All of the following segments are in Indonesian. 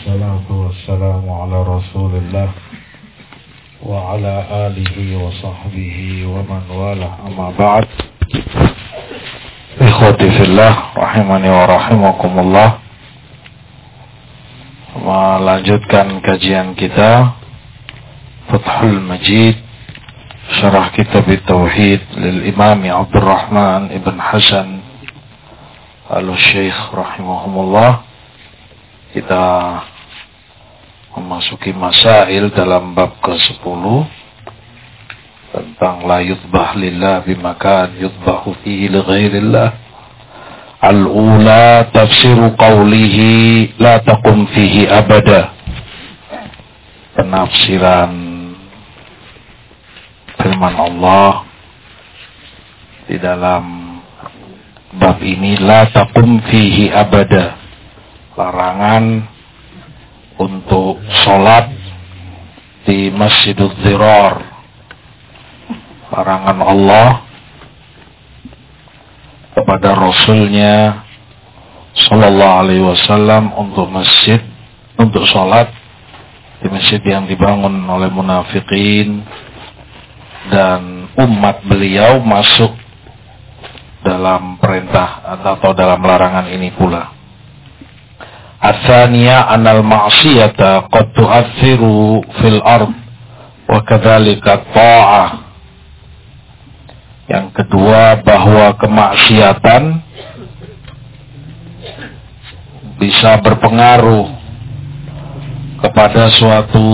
والصلاة والسلام على رسول الله وعلى آله وصحبه ومن والاه أما بعد إخوتي في الله rahimani wa rahimakumullah melanjutkan kajian kita Fathul Majid Syarah Kitab Tauhid lil Imam Abdurrahman Ibn Hasan Al-Syeikh rahimahumullah kita memasuki masail dalam bab ke-10 tentang la yudbah lillah bimakan yudbahu fihi li al-ula tafsiru qawlihi la taqum fihi abada. Penafsiran firman Allah di dalam bab ini la taqum fihi abada. Larangan untuk sholat di Masjidul Zirar larangan Allah kepada Rasulnya Sallallahu Alaihi Wasallam untuk masjid untuk sholat di masjid yang dibangun oleh munafikin dan umat beliau masuk dalam perintah atau dalam larangan ini pula. Asania anal ma'siyata qad tu'athiru fil ard wa kadzalika ta'ah. Yang kedua bahwa kemaksiatan bisa berpengaruh kepada suatu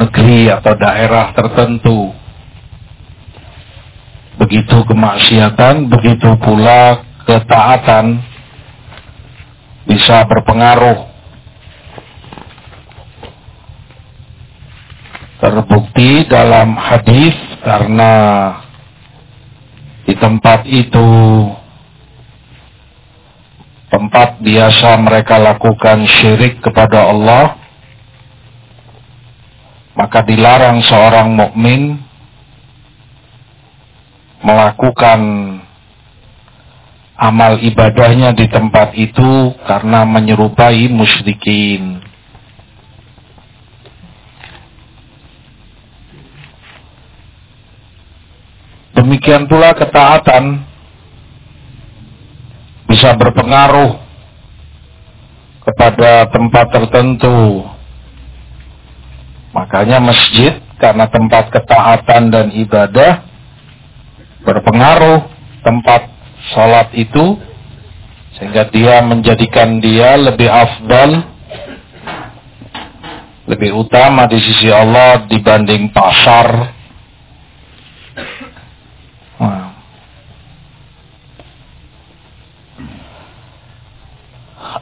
negeri atau daerah tertentu. Begitu kemaksiatan, begitu pula ketaatan bisa berpengaruh. Terbukti dalam hadis karena di tempat itu tempat biasa mereka lakukan syirik kepada Allah maka dilarang seorang mukmin melakukan amal ibadahnya di tempat itu karena menyerupai musyrikin. Demikian pula ketaatan bisa berpengaruh kepada tempat tertentu. Makanya masjid karena tempat ketaatan dan ibadah berpengaruh tempat sholat itu sehingga dia menjadikan dia lebih afdal lebih utama di sisi Allah dibanding pasar.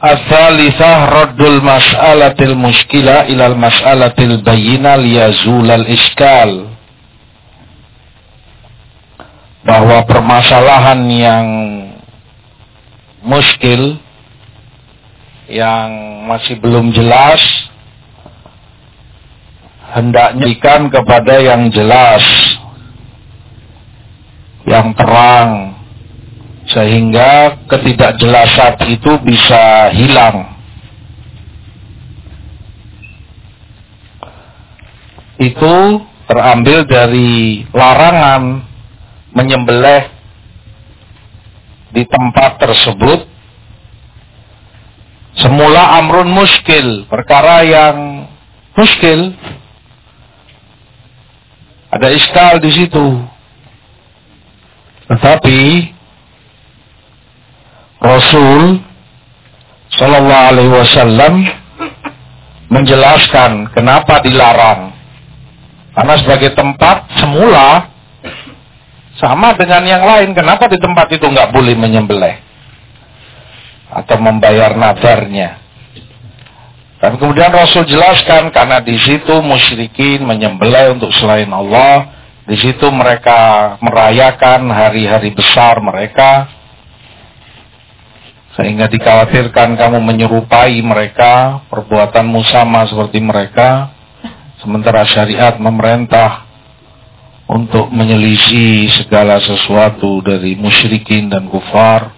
As-salisah raddul mas'alatil muskila ilal mas'alatil bayyina liyazulal iskal bahwa permasalahan yang muskil yang masih belum jelas hendaknya ikan kepada yang jelas yang terang sehingga ketidakjelasan itu bisa hilang. Itu terambil dari larangan menyembelih di tempat tersebut semula amrun muskil, perkara yang muskil. Ada iskal di situ. Tetapi Rasul Shallallahu Alaihi Wasallam menjelaskan kenapa dilarang. Karena sebagai tempat semula sama dengan yang lain, kenapa di tempat itu nggak boleh menyembelih? Atau membayar nadarnya. Dan kemudian Rasul jelaskan karena di situ musyrikin menyembelih untuk selain Allah, di situ mereka merayakan hari-hari besar mereka, sehingga dikhawatirkan kamu menyerupai mereka, perbuatanmu sama seperti mereka, sementara syariat memerintah untuk menyelisih segala sesuatu dari musyrikin dan kufar,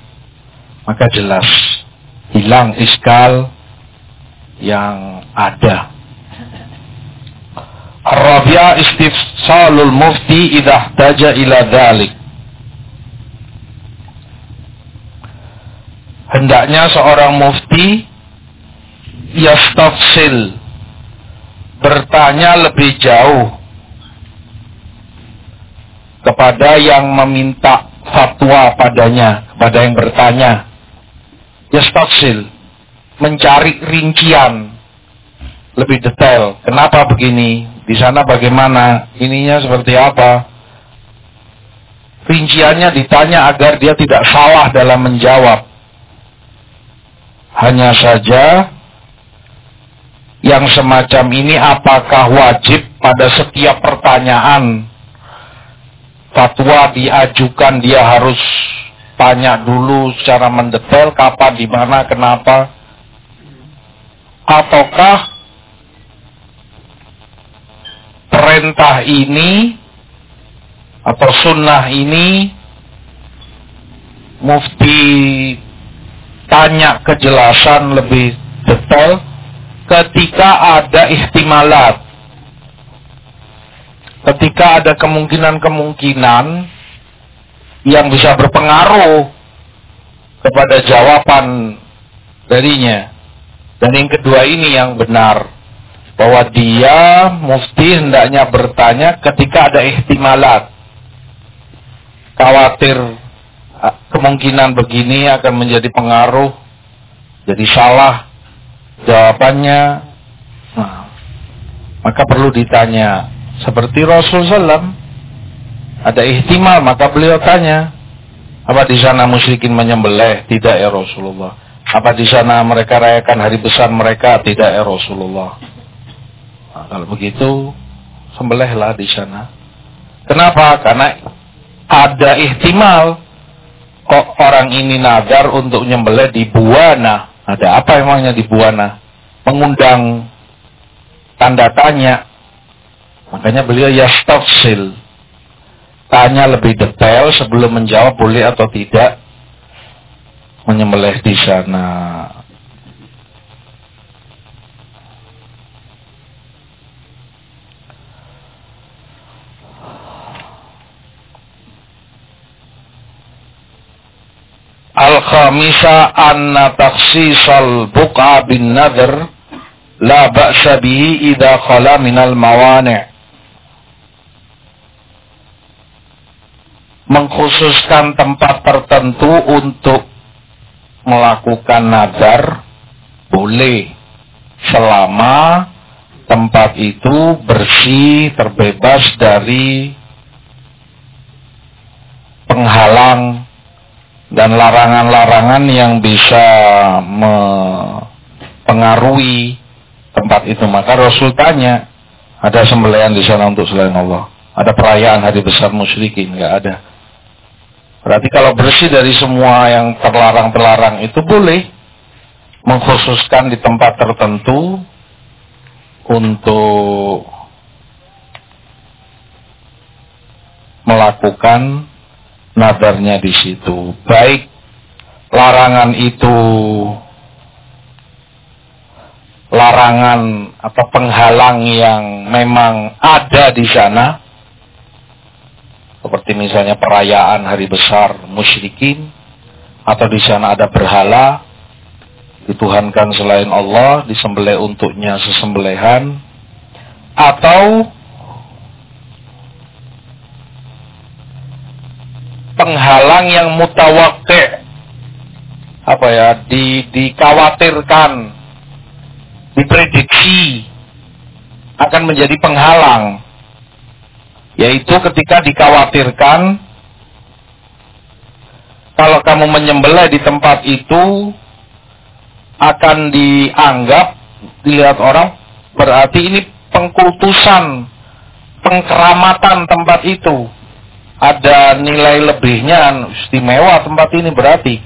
maka jelas hilang iskal yang Ada. Ar-Rabi'ah istifsalul mufti idha taja ila dhalik. Hendaknya seorang mufti yastafsil bertanya lebih jauh kepada yang meminta fatwa padanya, kepada yang bertanya. Yastafsil, mencari rincian lebih detail. Kenapa begini? Di sana bagaimana? Ininya seperti apa? Rinciannya ditanya agar dia tidak salah dalam menjawab. Hanya saja yang semacam ini apakah wajib pada setiap pertanyaan fatwa diajukan dia harus tanya dulu secara mendetail kapan, di mana, kenapa, ataukah perintah ini atau sunnah ini mufti tanya kejelasan lebih detail ketika ada ihtimalat ketika ada kemungkinan-kemungkinan yang bisa berpengaruh kepada jawaban darinya. Dan yang kedua ini yang benar. Bahwa dia mufti hendaknya bertanya ketika ada ihtimalat. Khawatir kemungkinan begini akan menjadi pengaruh. Jadi salah jawabannya. Nah, maka perlu ditanya seperti Rasul SAW. Ada ihtimal, maka beliau tanya. Apa di sana musyrikin menyembelih? Tidak ya Rasulullah. Apa di sana mereka rayakan hari besar mereka? Tidak ya Rasulullah. Nah, kalau begitu, sembelihlah di sana. Kenapa? Karena ada ihtimal kok orang ini nadar untuk nyembelih di Buana. Ada apa emangnya di Buana? Mengundang tanda tanya Makanya beliau yastafsil. Tanya lebih detail sebelum menjawab boleh atau tidak menyembelih di sana. Al-khamisa anna taksisal buqa bin nadhr la ba'sa bihi idha khala minal mawani' mengkhususkan tempat tertentu untuk melakukan nazar boleh. Selama tempat itu bersih terbebas dari penghalang dan larangan-larangan yang bisa mempengaruhi tempat itu. Maka Rasul tanya ada sembelihan di sana untuk selain Allah? Ada perayaan hari besar musyrikin? Nggak ada Berarti kalau bersih dari semua yang terlarang-terlarang itu boleh mengkhususkan di tempat tertentu untuk melakukan nadarnya di situ. Baik larangan itu larangan atau penghalang yang memang ada di sana seperti misalnya perayaan hari besar musyrikin atau di sana ada berhala dituhankan selain Allah disembelih untuknya sesembelihan atau penghalang yang mutawakil apa ya di dikhawatirkan diprediksi akan menjadi penghalang yaitu ketika dikhawatirkan kalau kamu menyembelih di tempat itu akan dianggap dilihat orang berarti ini pengkultusan pengkeramatan tempat itu. Ada nilai lebihnya istimewa tempat ini berarti.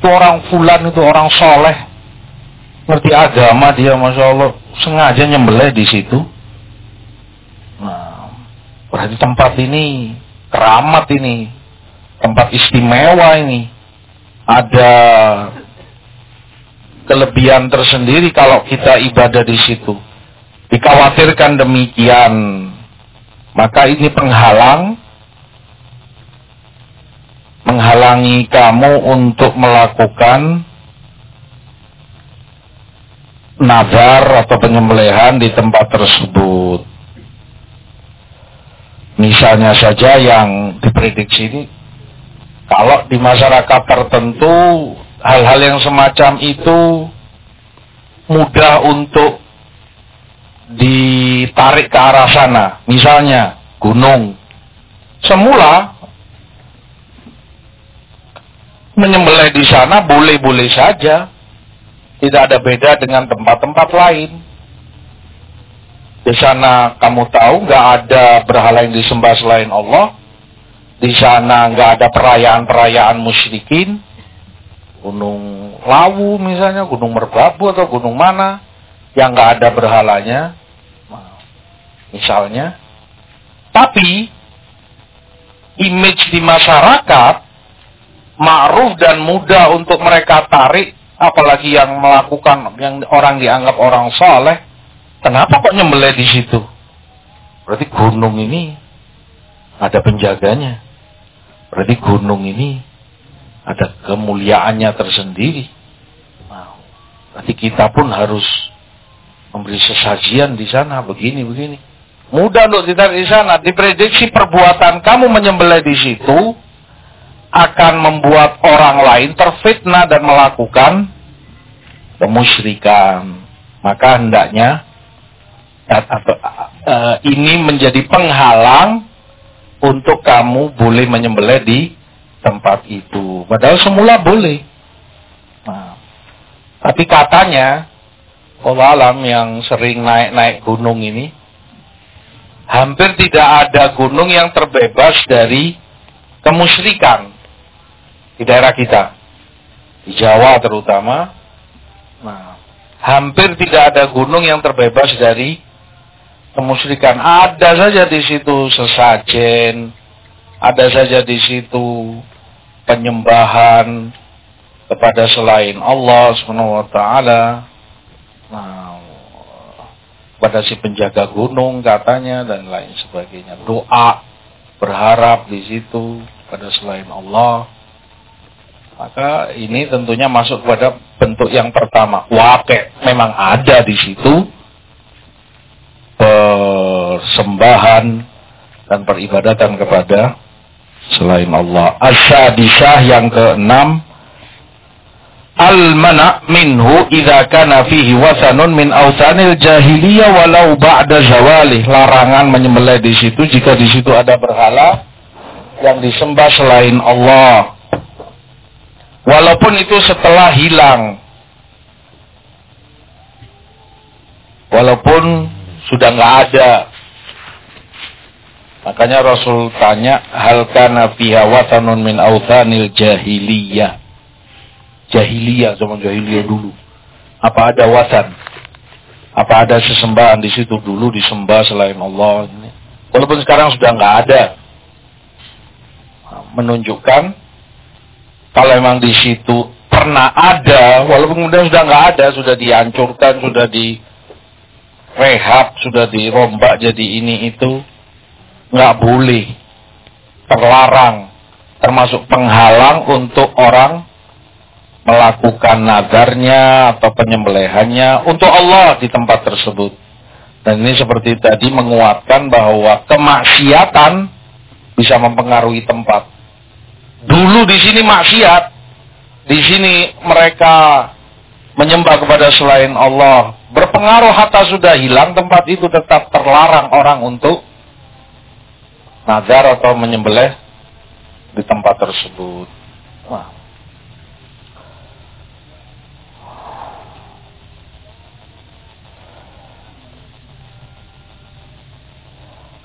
Itu orang fulan itu orang soleh. Ngerti agama dia masya Allah. Sengaja nyembelih di situ Berarti tempat ini keramat ini, tempat istimewa ini. Ada kelebihan tersendiri kalau kita ibadah di situ. Dikhawatirkan demikian, maka ini penghalang menghalangi kamu untuk melakukan nazar atau penyembelihan di tempat tersebut. Misalnya saja yang diprediksi ini, kalau di masyarakat tertentu hal-hal yang semacam itu mudah untuk ditarik ke arah sana. Misalnya gunung. Semula menyembelih di sana boleh-boleh saja. Tidak ada beda dengan tempat-tempat lain. Di sana kamu tahu nggak ada berhala yang disembah selain Allah. Di sana nggak ada perayaan-perayaan musyrikin. Gunung Lawu misalnya, Gunung Merbabu atau gunung mana yang nggak ada berhalanya. Misalnya. Tapi image di masyarakat ma'ruf dan mudah untuk mereka tarik apalagi yang melakukan yang orang dianggap orang soleh kenapa kok nyembelih di situ? Berarti gunung ini ada penjaganya. Berarti gunung ini ada kemuliaannya tersendiri. Nah, berarti kita pun harus memberi sesajian di sana begini begini. Mudah untuk ditarik di sana. Diprediksi perbuatan kamu menyembelih di situ akan membuat orang lain terfitnah dan melakukan kemusyrikan. Maka hendaknya uh, ini menjadi penghalang untuk kamu boleh menyembelih di tempat itu. Padahal semula boleh. Nah, tapi katanya, Allah alam yang sering naik-naik gunung ini, hampir tidak ada gunung yang terbebas dari kemusyrikan di daerah kita. Di Jawa terutama. Nah, hampir tidak ada gunung yang terbebas dari kemusyrikan. Ada saja di situ sesajen, ada saja di situ penyembahan kepada selain Allah Subhanahu wa taala. Nah, pada si penjaga gunung katanya dan lain sebagainya. Doa berharap di situ pada selain Allah. Maka ini tentunya masuk pada bentuk yang pertama. Wake memang ada di situ persembahan dan peribadatan kepada selain Allah. Asyadisah yang keenam Al-mana' minhu idza kana fihi wasanun min awsanil jahiliyah walau ba'da zawalih. Larangan menyembelih di situ jika di situ ada berhala yang disembah selain Allah. Walaupun itu setelah hilang. Walaupun sudah nggak ada. Makanya Rasul tanya, hal kana fiha watanun min authanil jahiliyah. Jahiliyah, zaman jahiliyah dulu. Apa ada watan? Apa ada sesembahan di situ dulu disembah selain Allah? Walaupun sekarang sudah nggak ada. Menunjukkan kalau memang di situ pernah ada, walaupun kemudian sudah nggak ada, sudah dihancurkan, sudah di rehab, sudah dirombak jadi ini itu, nggak boleh, terlarang, termasuk penghalang untuk orang melakukan nadarnya atau penyembelihannya untuk Allah di tempat tersebut. Dan ini seperti tadi menguatkan bahwa kemaksiatan bisa mempengaruhi tempat. Dulu di sini maksiat, di sini mereka menyembah kepada selain Allah. Berpengaruh hatta sudah hilang tempat itu tetap terlarang orang untuk nazar atau menyembelih di tempat tersebut. Wah.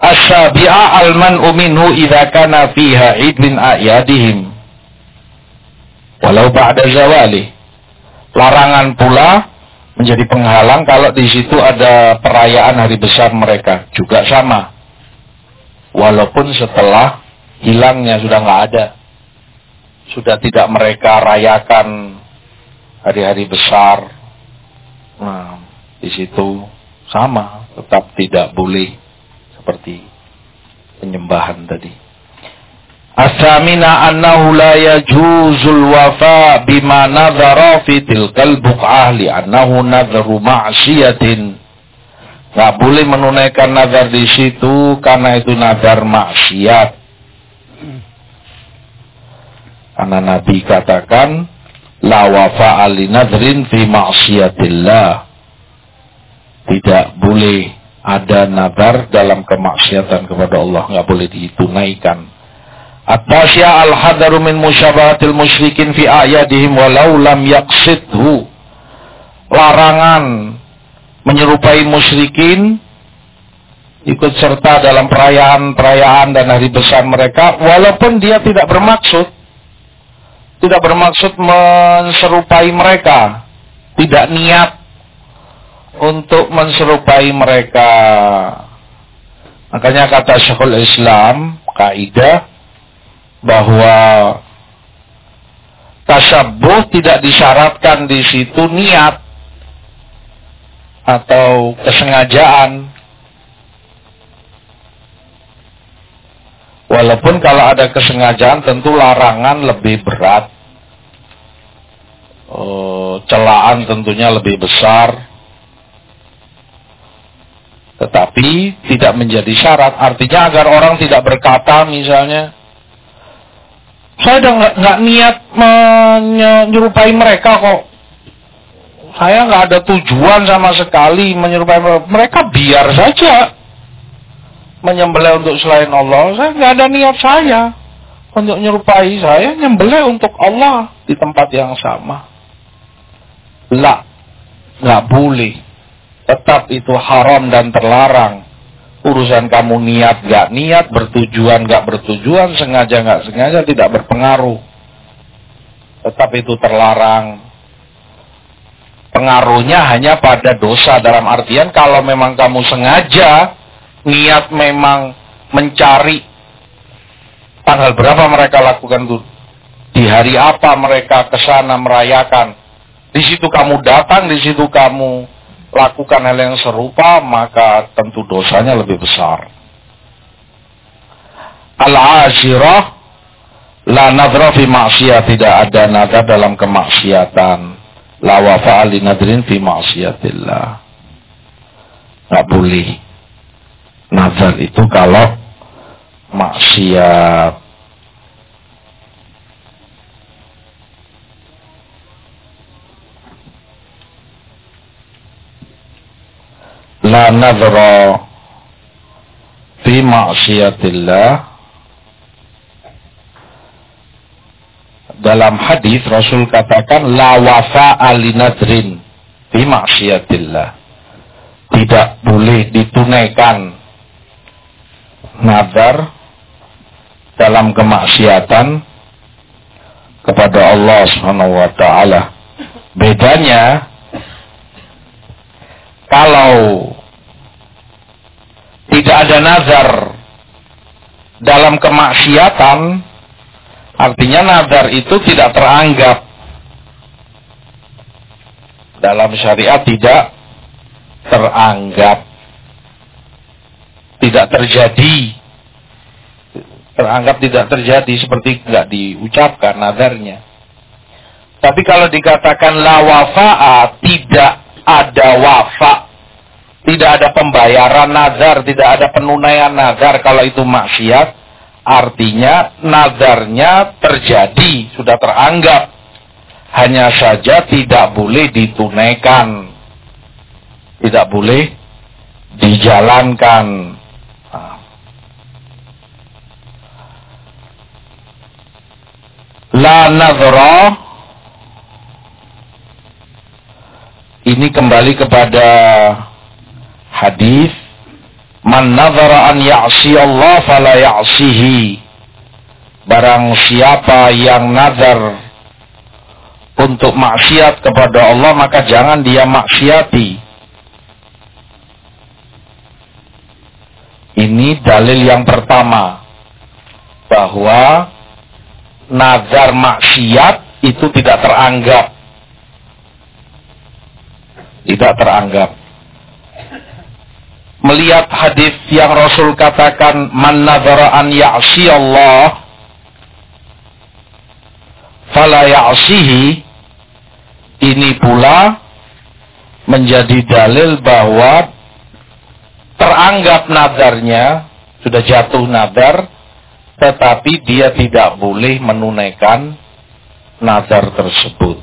Asyabi'a al-man'u minhu idza kana fiha idlin a'yadihim. Walau ba'da zawali. Larangan pula menjadi penghalang kalau di situ ada perayaan hari besar mereka. Juga sama. Walaupun setelah hilangnya sudah nggak ada. Sudah tidak mereka rayakan hari-hari besar. Nah, di situ sama, tetap tidak boleh seperti penyembahan tadi. Asamina annahu la yajuzul wafa bima nadhara fi tilkal buq'ah li annahu nadharu ma'siyatin. Gak boleh menunaikan nazar di situ karena itu nazar maksiat. Karena Nabi katakan la wafa ali nadrin fi maksiatillah. Tidak boleh ada nazar dalam kemaksiatan kepada Allah, nggak boleh ditunaikan. At-tasya al-hadaru min musyabahatil musyrikin fi ayadihim walau lam yaqsidhu. Larangan menyerupai musyrikin ikut serta dalam perayaan-perayaan dan hari besar mereka walaupun dia tidak bermaksud tidak bermaksud menserupai mereka tidak niat untuk menserupai mereka. Makanya kata Syekhul Islam, kaidah bahwa tasabuh tidak disyaratkan di situ niat atau kesengajaan. Walaupun kalau ada kesengajaan tentu larangan lebih berat. Oh, celaan tentunya lebih besar tetapi tidak menjadi syarat. Artinya agar orang tidak berkata misalnya, saya udah nggak niat menyerupai mereka kok. Saya nggak ada tujuan sama sekali menyerupai mereka. Mereka biar saja menyembelih untuk selain Allah. Saya nggak ada niat saya untuk menyerupai saya nyembelih untuk Allah di tempat yang sama. Lah, nggak boleh tetap itu haram dan terlarang. Urusan kamu niat gak niat, bertujuan gak bertujuan, sengaja gak sengaja tidak berpengaruh. Tetap itu terlarang. Pengaruhnya hanya pada dosa dalam artian kalau memang kamu sengaja niat memang mencari tanggal berapa mereka lakukan itu di hari apa mereka ke sana merayakan di situ kamu datang di situ kamu lakukan hal yang serupa, maka tentu dosanya lebih besar. Al-ashirah la nadra fi maksiat tidak ada nadar dalam kemaksiatan. La wafa li nadrin fi maksiatillah. Gak boleh. Nazar itu kalau maksiat la nadhra fi ma'siyatillah dalam hadis Rasul katakan la wafa alinadrin fi ma'siyatillah tidak boleh ditunaikan nazar dalam kemaksiatan kepada Allah Subhanahu wa taala. Bedanya kalau tidak ada nazar dalam kemaksiatan, artinya nazar itu tidak teranggap. Dalam syariat tidak teranggap. Tidak terjadi. Teranggap tidak terjadi seperti tidak diucapkan nazarnya. Tapi kalau dikatakan la wafa'a tidak ada wafa, tidak ada pembayaran nazar, tidak ada penunaian nazar kalau itu maksiat, artinya nazarnya terjadi, sudah teranggap. Hanya saja tidak boleh ditunaikan. Tidak boleh dijalankan. La nazra ini kembali kepada hadis man nazara an ya'si Allah fala ya'sihi. Barang siapa yang nazar untuk maksiat kepada Allah maka jangan dia maksiati. Ini dalil yang pertama bahwa nazar maksiat itu tidak teranggap tidak teranggap. Melihat hadis yang Rasul katakan man nadhara an ya'si Allah fala ya'sihi ini pula menjadi dalil bahwa teranggap nadarnya sudah jatuh nadar tetapi dia tidak boleh menunaikan nazar tersebut.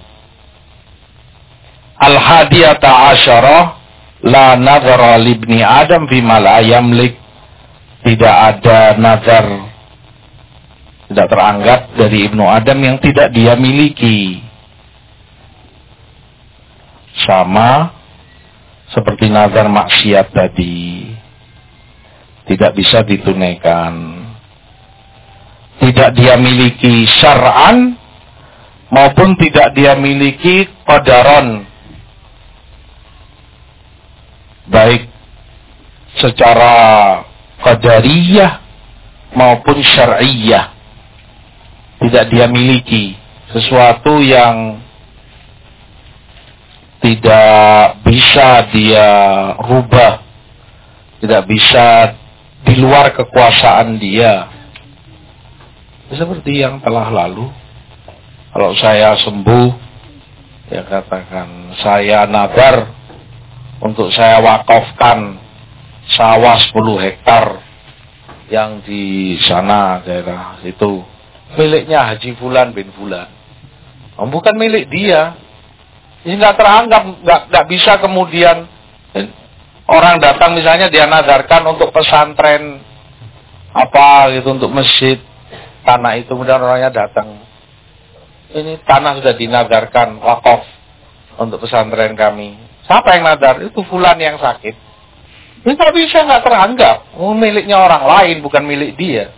Al-hadiyata asyarah la nazara libni Adam bima la yamlik. Tidak ada nazar tidak teranggap dari Ibnu Adam yang tidak dia miliki. Sama seperti nazar maksiat tadi. Tidak bisa ditunaikan. Tidak dia miliki syar'an maupun tidak dia miliki qadaron baik secara qadariyah maupun syar'iyah. Tidak dia miliki sesuatu yang tidak bisa dia rubah tidak bisa di luar kekuasaan dia. Seperti yang telah lalu. Kalau saya sembuh, ya katakan saya nadar untuk saya wakafkan sawah 10 hektar yang di sana daerah itu miliknya Haji Fulan bin Fulan. Oh, bukan milik dia. Ini nggak teranggap, nggak nggak bisa kemudian eh, orang datang misalnya dia nadarkan untuk pesantren apa gitu untuk masjid tanah itu kemudian orangnya datang ini tanah sudah dinadarkan wakaf untuk pesantren kami. Siapa yang nadar? Itu fulan yang sakit. Ini nggak bisa nggak teranggap. Oh, miliknya orang lain bukan milik dia.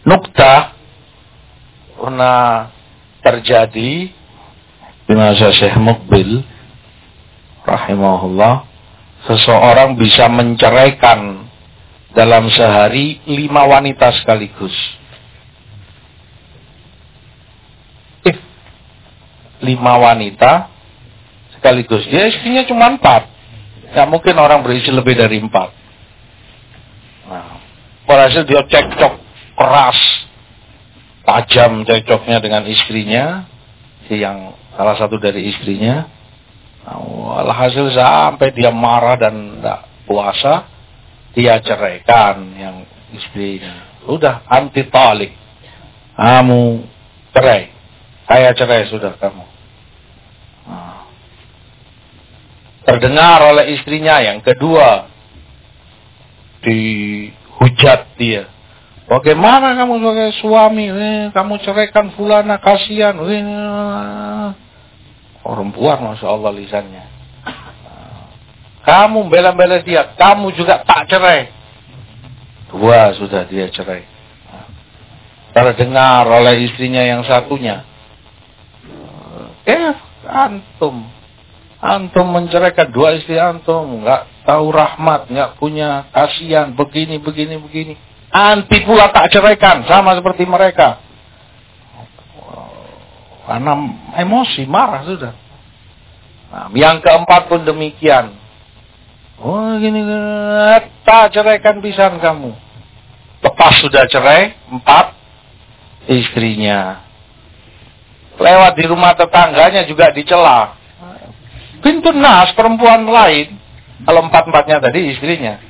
Nukta pernah terjadi di masa Syekh Mukbil rahimahullah seseorang bisa menceraikan dalam sehari lima wanita sekaligus. Eh, lima wanita sekaligus. Dia istrinya cuma empat. Tidak mungkin orang berisi lebih dari empat. Nah, hasil dia cekcok keras, tajam cekcoknya dengan istrinya, yang salah satu dari istrinya. Nah, alhasil sampai dia marah dan tidak puasa, dia ceraikan yang istrinya. Sudah anti talik. Kamu cerai. Saya cerai sudah kamu. Nah. Terdengar oleh istrinya yang kedua. Dihujat dia. Bagaimana kamu sebagai suami? Eh, kamu ceraikan fulana kasihan. Eh, perempuan Masya Allah lisannya. Kamu bela-bela dia, kamu juga tak cerai. Dua sudah dia cerai. Terdengar oleh istrinya yang satunya. Eh, antum. Antum menceraikan dua istri antum. Nggak tahu rahmat, nggak punya kasihan, begini, begini, begini. Anti pula tak ceraikan, sama seperti mereka. Karena emosi, marah sudah. Nah, yang keempat pun demikian. Oh gini, tak ceraikan pisan kamu. Lepas sudah cerai, empat istrinya. Lewat di rumah tetangganya juga dicela. Pintu nas perempuan lain. Kalau empat-empatnya tadi istrinya.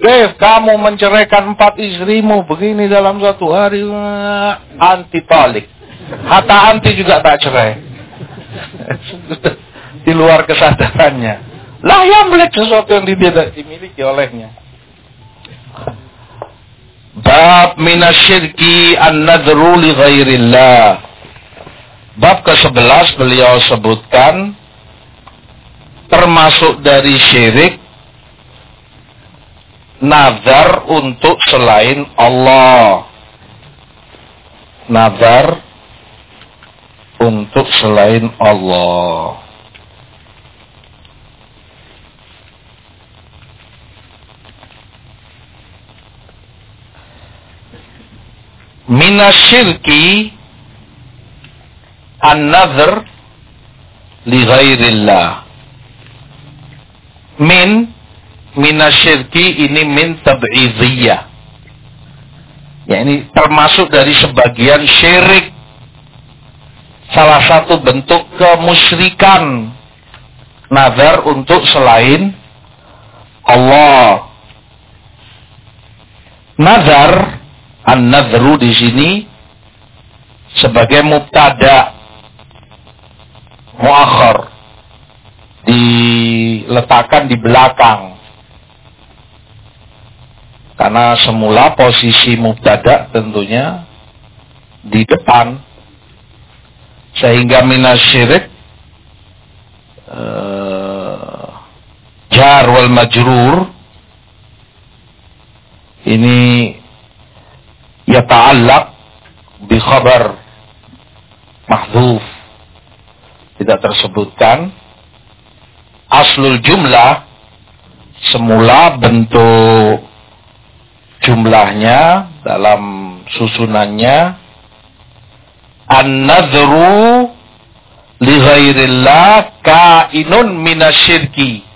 Dev, kamu menceraikan empat istrimu begini dalam satu hari. Anti talik. Hatta anti juga tak cerai. di luar kesadarannya. Lah yang milik sesuatu yang tidak dimiliki olehnya. Bab minasyirki an-nadru li ghairillah. Bab ke-11 beliau sebutkan termasuk dari syirik nazar untuk selain Allah. Nazar untuk selain Allah. minasyirki an-nadhr li ghairillah. Min minasyirki ini min tab'idhiyah. Ya ini termasuk dari sebagian syirik. Salah satu bentuk kemusyrikan. Nazar untuk selain Allah. Nazar, an-nadhru di sini sebagai mubtada muakhir diletakkan di belakang. Karena semula posisi mubtada tentunya di depan. Sehingga minas syirik uh, jar wal majrur ini ya ta'allaq bi khabar mahdhuf tidak tersebutkan aslul jumlah semula bentuk jumlahnya dalam susunannya an-nadhru li ghairillah kainun minasyirki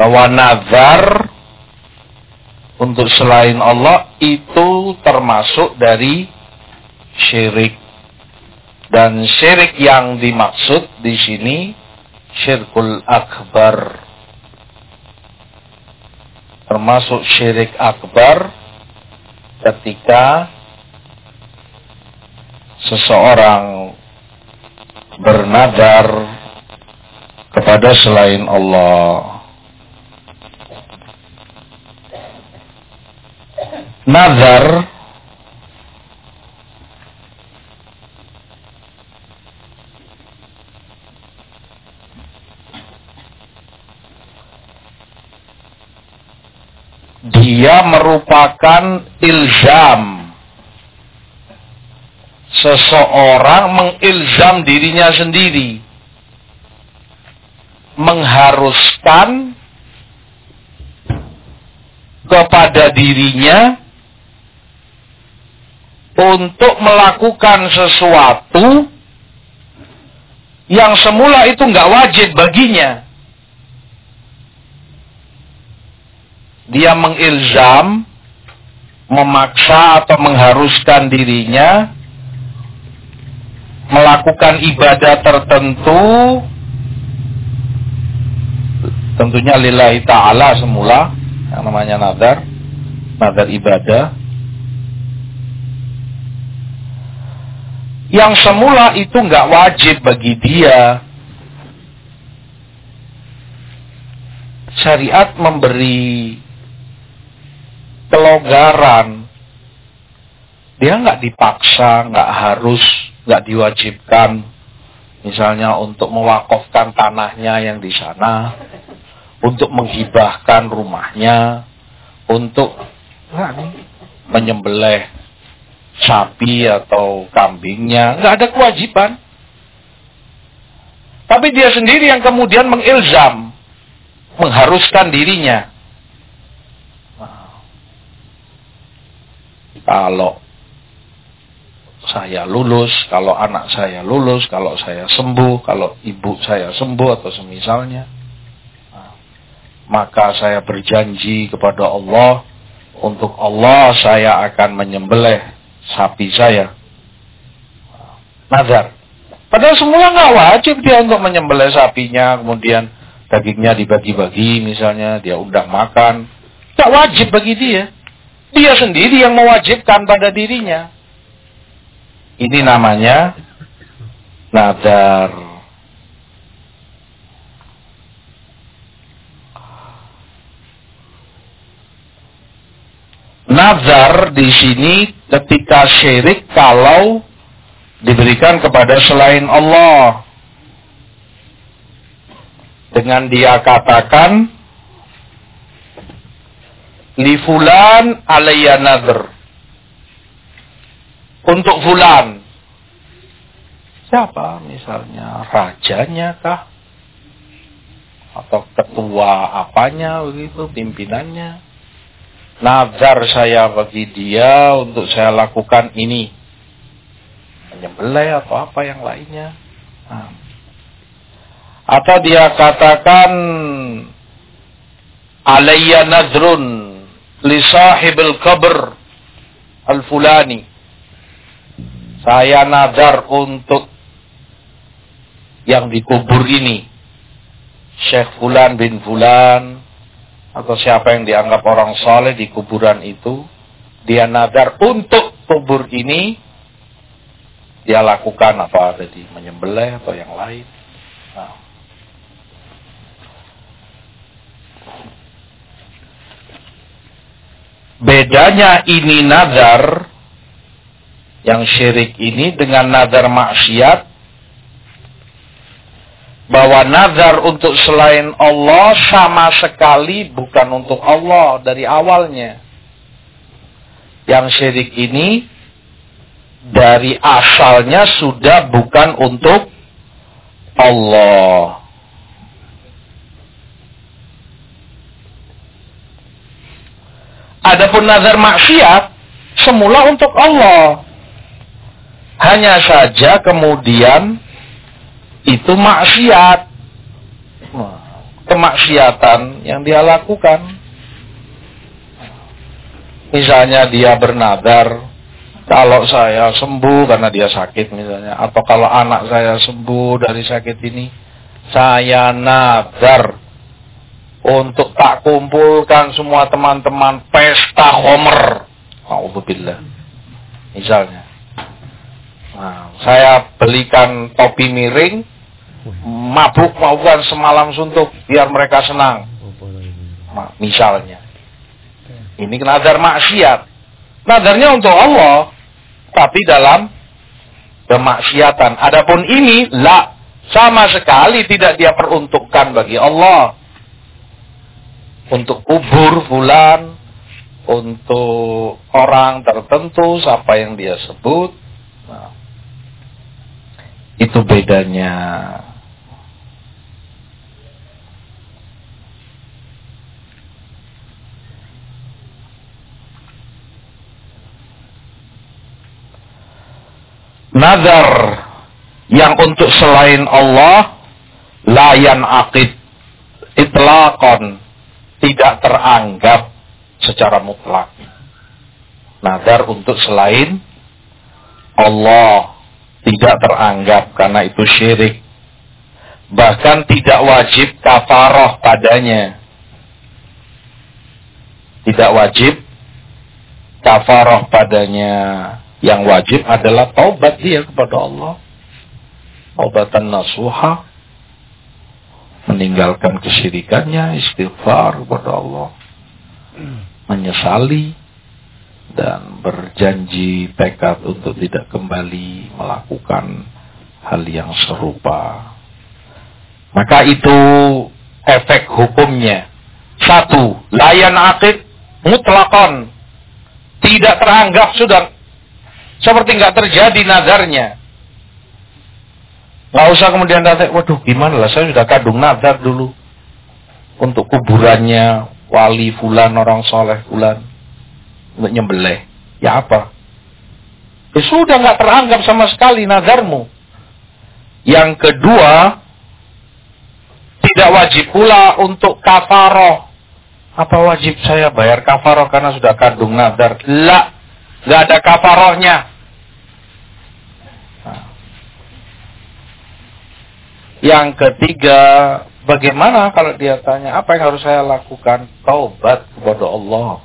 bahwa nazar untuk selain Allah itu termasuk dari syirik. Dan syirik yang dimaksud di sini syirkul akbar. Termasuk syirik akbar ketika seseorang bernadar kepada selain Allah. nazar dia merupakan ilzam seseorang mengilzam dirinya sendiri mengharuskan kepada dirinya untuk melakukan sesuatu yang semula itu nggak wajib baginya. Dia mengilzam, memaksa atau mengharuskan dirinya melakukan ibadah tertentu tentunya lillahi ta'ala semula yang namanya nadar nadar ibadah yang semula itu nggak wajib bagi dia. Syariat memberi kelonggaran. Dia nggak dipaksa, nggak harus, nggak diwajibkan. Misalnya untuk mewakafkan tanahnya yang di sana, untuk menghibahkan rumahnya, untuk menyembelih sapi atau kambingnya, nggak ada kewajiban. Tapi dia sendiri yang kemudian mengilzam, mengharuskan dirinya. Kalau saya lulus, kalau anak saya lulus, kalau saya sembuh, kalau ibu saya sembuh atau semisalnya, maka saya berjanji kepada Allah untuk Allah saya akan menyembelih sapi saya. Nazar. Padahal semula nggak wajib dia untuk menyembelih sapinya, kemudian dagingnya dibagi-bagi misalnya, dia undang makan. Tak wajib bagi dia. Dia sendiri yang mewajibkan pada dirinya. Ini namanya nazar. Nazar di sini ketika syirik kalau diberikan kepada selain Allah. Dengan dia katakan li fulan alayya nazar. Untuk fulan. Siapa misalnya? Rajanya kah? Atau ketua apanya begitu, pimpinannya? nazar saya bagi dia untuk saya lakukan ini. menyembelih atau apa yang lainnya. Nah. Atau dia katakan alayya nadrun li sahibil qabr al-fulani. Saya nadar untuk yang dikubur ini. Syekh Fulan bin Fulan atau siapa yang dianggap orang soleh di kuburan itu dia nadar untuk kubur ini dia lakukan apa tadi menyembelih atau yang lain. Nah. Bedanya ini nazar yang syirik ini dengan nazar maksiat bahwa nazar untuk selain Allah sama sekali bukan untuk Allah dari awalnya. Yang syirik ini dari asalnya sudah bukan untuk Allah. Adapun nazar maksiat semula untuk Allah. Hanya saja kemudian itu maksiat. Kemaksiatan yang dia lakukan. Misalnya dia bernadar, kalau saya sembuh karena dia sakit misalnya, atau kalau anak saya sembuh dari sakit ini, saya nadar untuk tak kumpulkan semua teman-teman pesta homer. Alhamdulillah. Misalnya. Nah, saya belikan topi miring, mabuk maupun semalam suntuk, biar mereka senang. Nah, misalnya. Ini nazar maksiat. Nadarnya untuk Allah, tapi dalam kemaksiatan. Adapun ini, la, sama sekali tidak dia peruntukkan bagi Allah. Untuk kubur bulan, untuk orang tertentu, siapa yang dia sebut, itu bedanya. Nazar yang untuk selain Allah layan akid itlaqon tidak teranggap secara mutlak. Nazar untuk selain Allah tidak teranggap karena itu syirik. Bahkan tidak wajib kafaroh padanya. Tidak wajib kafaroh padanya. Yang wajib adalah taubat dia kepada Allah. Taubatan nasuha. Meninggalkan kesyirikannya, istighfar kepada Allah. Menyesali dan berjanji tekad untuk tidak kembali melakukan hal yang serupa. Maka itu efek hukumnya. Satu, layan akid mutlakon. Tidak teranggap sudah seperti nggak terjadi nazarnya. Nggak usah kemudian datang, waduh gimana lah saya sudah kadung nazar dulu. Untuk kuburannya wali fulan orang soleh fulan untuk nyembelih. Ya apa? Ya sudah nggak teranggap sama sekali nazarmu. Yang kedua, tidak wajib pula untuk kafaroh. Apa wajib saya bayar kafaroh karena sudah kandung nazar? La, nggak ada kafarohnya. Yang ketiga, bagaimana kalau dia tanya apa yang harus saya lakukan? Taubat kepada Allah.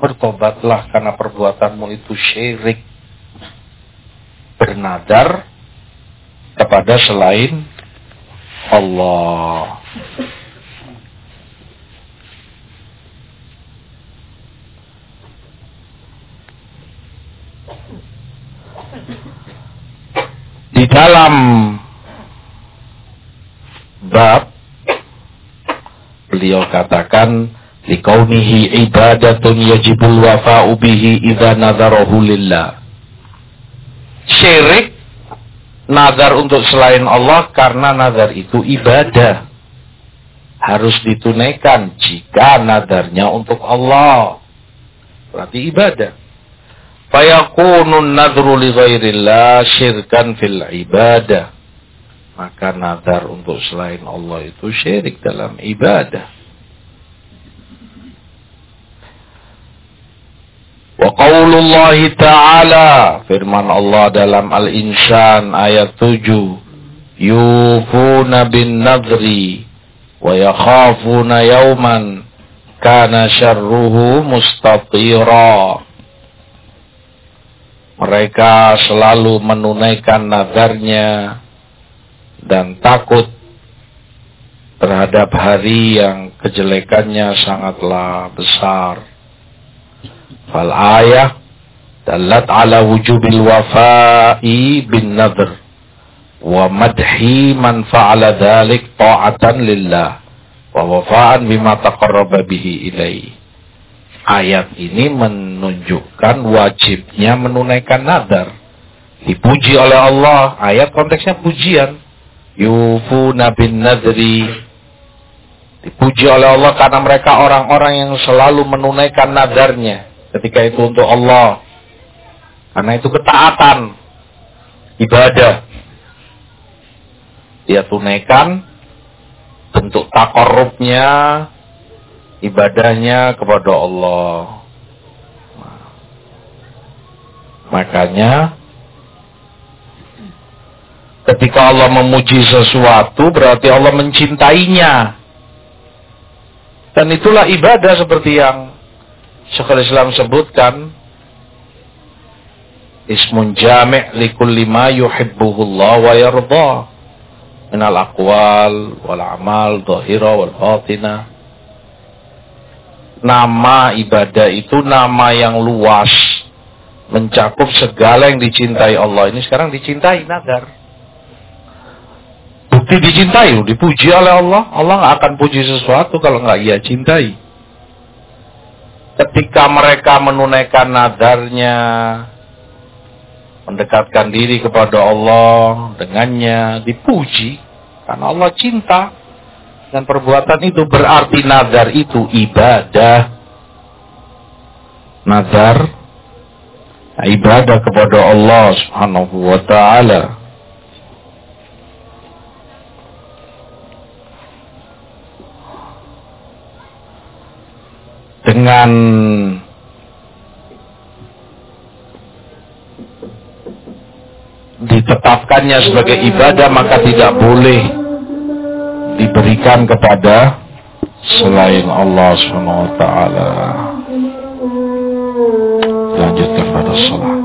Bertobatlah karena perbuatanmu itu syirik. Bernadar kepada selain Allah. Di dalam bab beliau katakan likaunihi ibadatun yajibul wafa'u bihi idza nadharahu lillah. Syirik nazar untuk selain Allah karena nazar itu ibadah. Harus ditunaikan jika nadarnya untuk Allah. Berarti ibadah. Fayakunun nadru li ghairillah syirkan fil ibadah. Maka nazar untuk selain Allah itu syirik dalam ibadah. Wa qaulullahi ta'ala firman Allah dalam Al-Insan ayat 7 yufuna bin nadri wa yakhafuna yawman kana syarruhu mustatira mereka selalu menunaikan nadarnya dan takut terhadap hari yang kejelekannya sangatlah besar. Fal ayah dalat ala wujubil wafa'i bin nadr wa madhi man fa'ala dhalik ta'atan lillah wa wafa'an bima taqarraba bihi ilaihi. Ayat ini menunjukkan wajibnya menunaikan nadar. Dipuji oleh Allah. Ayat konteksnya pujian yufuna bin nadri. Dipuji oleh Allah karena mereka orang-orang yang selalu menunaikan nadarnya ketika itu untuk Allah. Karena itu ketaatan ibadah. Dia tunaikan bentuk takorubnya ibadahnya kepada Allah. Makanya Ketika Allah memuji sesuatu berarti Allah mencintainya. Dan itulah ibadah seperti yang Syekhul Islam sebutkan. Ismun jami' likulli ma yuhibbuhullah wa yarda. Minal aqwal wal amal zahira wal batina. Nama ibadah itu nama yang luas. Mencakup segala yang dicintai Allah. Ini sekarang dicintai nagar bukti dicintai, dipuji oleh Allah. Allah nggak akan puji sesuatu kalau nggak ia cintai. Ketika mereka menunaikan nadarnya, mendekatkan diri kepada Allah dengannya, dipuji karena Allah cinta. Dan perbuatan itu berarti nazar itu ibadah. Nazar ibadah kepada Allah Subhanahu wa taala. Dengan ditetapkannya sebagai ibadah maka tidak boleh diberikan kepada selain Allah Subhanahu wa taala. Lanjutkan pada salat.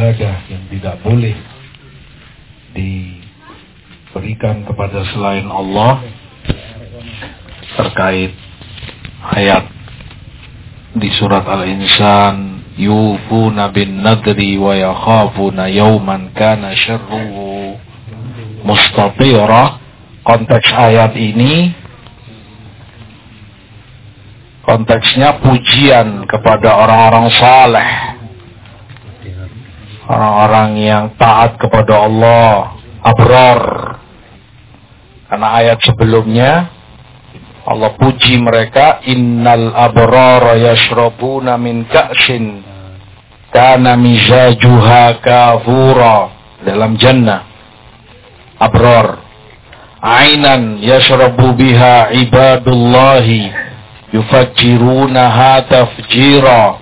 Ibadah yang tidak boleh diberikan kepada selain Allah terkait ayat di surat Al-Insan yufuna bin nadri wa yakhafuna yawman kana syarruhu mustatira. Konteks ayat ini konteksnya pujian kepada orang-orang saleh orang-orang yang taat kepada Allah abror karena ayat sebelumnya Allah puji mereka innal abror yashrabuna min ka'sin kana mizajuha kafura dalam jannah abror ainan yashrabu biha ibadullahi yufajjirunaha tafjira.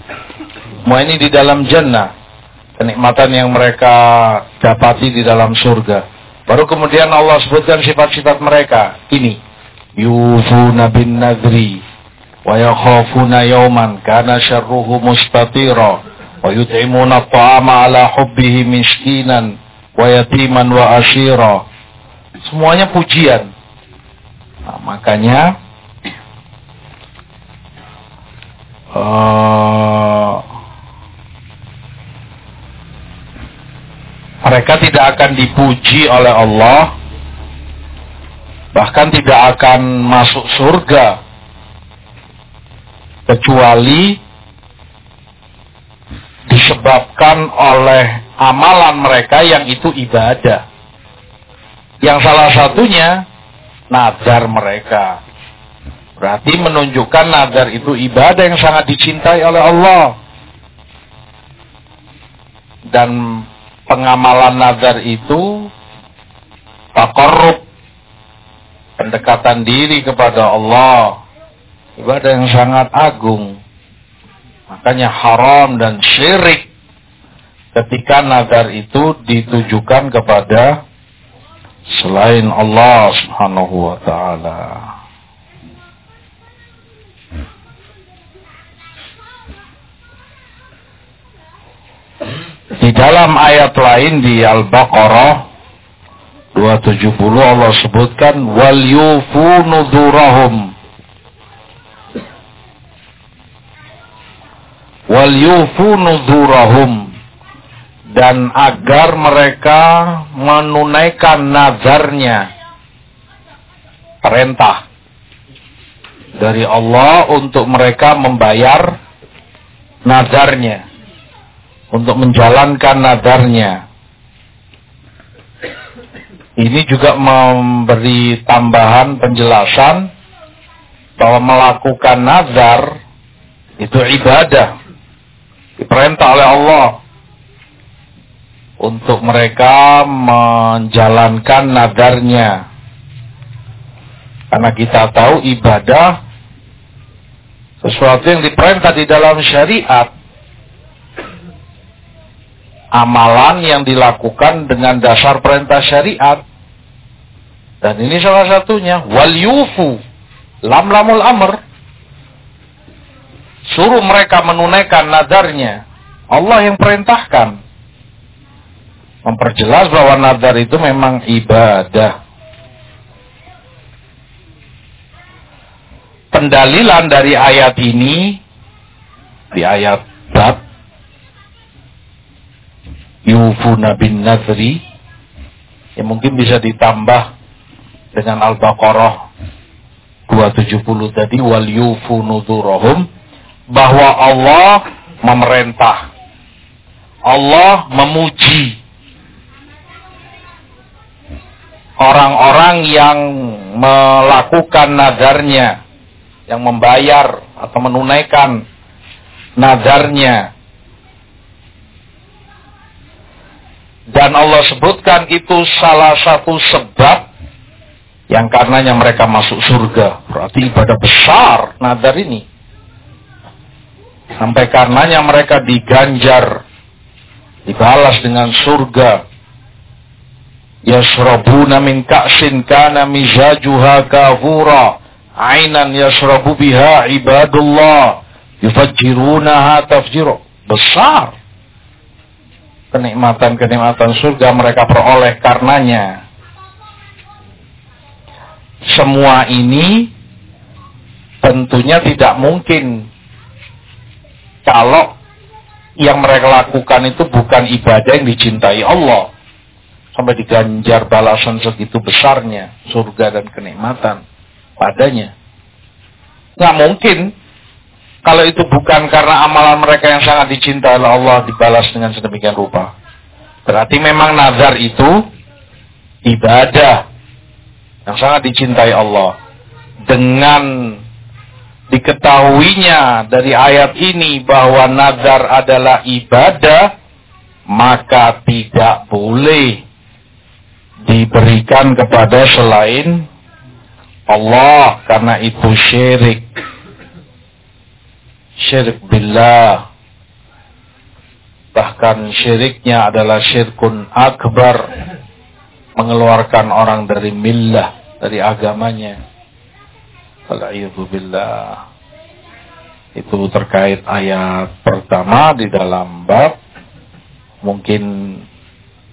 Semua ini di dalam jannah. Kenikmatan yang mereka dapati di dalam surga. Baru kemudian Allah sebutkan sifat-sifat mereka. Ini. Yufuna bin nadri. Wa yakhafuna yawman kana syarruhu mustatira. Wa yut'imuna ta'ama ala hubbihi miskinan. Wa yatiman wa ashira. Semuanya pujian. Nah, makanya uh, mereka tidak akan dipuji oleh Allah bahkan tidak akan masuk surga kecuali disebabkan oleh amalan mereka yang itu ibadah Yang salah satunya nazar mereka. Berarti menunjukkan nazar itu ibadah yang sangat dicintai oleh Allah. Dan pengamalan nazar itu takarrub pendekatan diri kepada Allah. Ibadah yang sangat agung. Makanya haram dan syirik ketika nazar itu ditujukan kepada selain Allah Subhanahu wa taala Di dalam ayat lain di Al-Baqarah 270 Allah sebutkan wal yufu nuzurahum wal yufu nuzurahum dan agar mereka menunaikan nazarnya. Perintah dari Allah untuk mereka membayar nazarnya untuk menjalankan nazarnya ini juga memberi tambahan penjelasan bahwa melakukan nazar itu ibadah. Diperintah oleh Allah untuk mereka menjalankan nazarnya. Karena kita tahu ibadah sesuatu yang diperintah di dalam syariat amalan yang dilakukan dengan dasar perintah syariat dan ini salah satunya wal yufu lam lamul amr. Suruh mereka menunaikan nadarnya. Allah yang perintahkan. Memperjelas bahwa nadar itu memang ibadah. Pendalilan dari ayat ini di ayat bab yufuna bin nadri. Yang mungkin bisa ditambah dengan Al-Baqarah 270 tadi wal yufu bahwa Allah memerintah. Allah memuji orang-orang yang melakukan nadarnya yang membayar atau menunaikan nadarnya dan Allah sebutkan itu salah satu sebab yang karenanya mereka masuk surga. Berarti ibadah besar nadar ini. Sampai karenanya mereka diganjar, dibalas dengan surga. Yasrabuna min ka'sin kana mizajuha kafura. Ainan yasrabu biha ibadullah. Yufajjirunaha tafjiru. Besar. Kenikmatan-kenikmatan surga mereka peroleh karenanya. Semua ini tentunya tidak mungkin. Kalau yang mereka lakukan itu bukan ibadah yang dicintai Allah. Sampai diganjar balasan segitu besarnya surga dan kenikmatan padanya. Nggak mungkin kalau itu bukan karena amalan mereka yang sangat dicintai oleh Allah dibalas dengan sedemikian rupa. Berarti memang nazar itu ibadah yang sangat dicintai Allah. Dengan diketahuinya dari ayat ini bahwa nazar adalah ibadah maka tidak boleh diberikan kepada selain Allah karena itu syirik syirik billah bahkan syiriknya adalah syirkun akbar mengeluarkan orang dari millah dari agamanya. Alhamdulillah. Itu terkait ayat pertama di dalam bab. Mungkin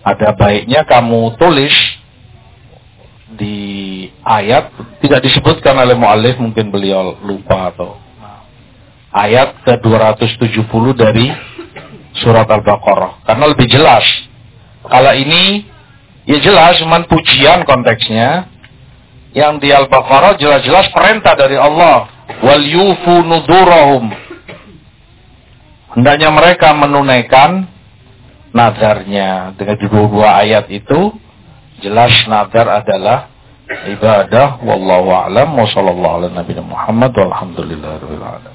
ada baiknya kamu tulis di ayat tidak disebutkan oleh mu'alif mungkin beliau lupa atau ayat ke 270 dari surat Al-Baqarah karena lebih jelas kalau ini ya jelas cuman pujian konteksnya yang di Al-Baqarah jelas-jelas perintah dari Allah. Wal yufu nudurahum. Hendaknya mereka menunaikan nazarnya. Dengan dua-dua ayat itu Jelas nadar adalah ibadah wallahu a'lam wa sallallahu ala nabiyina Muhammad walhamdulillahirabbil.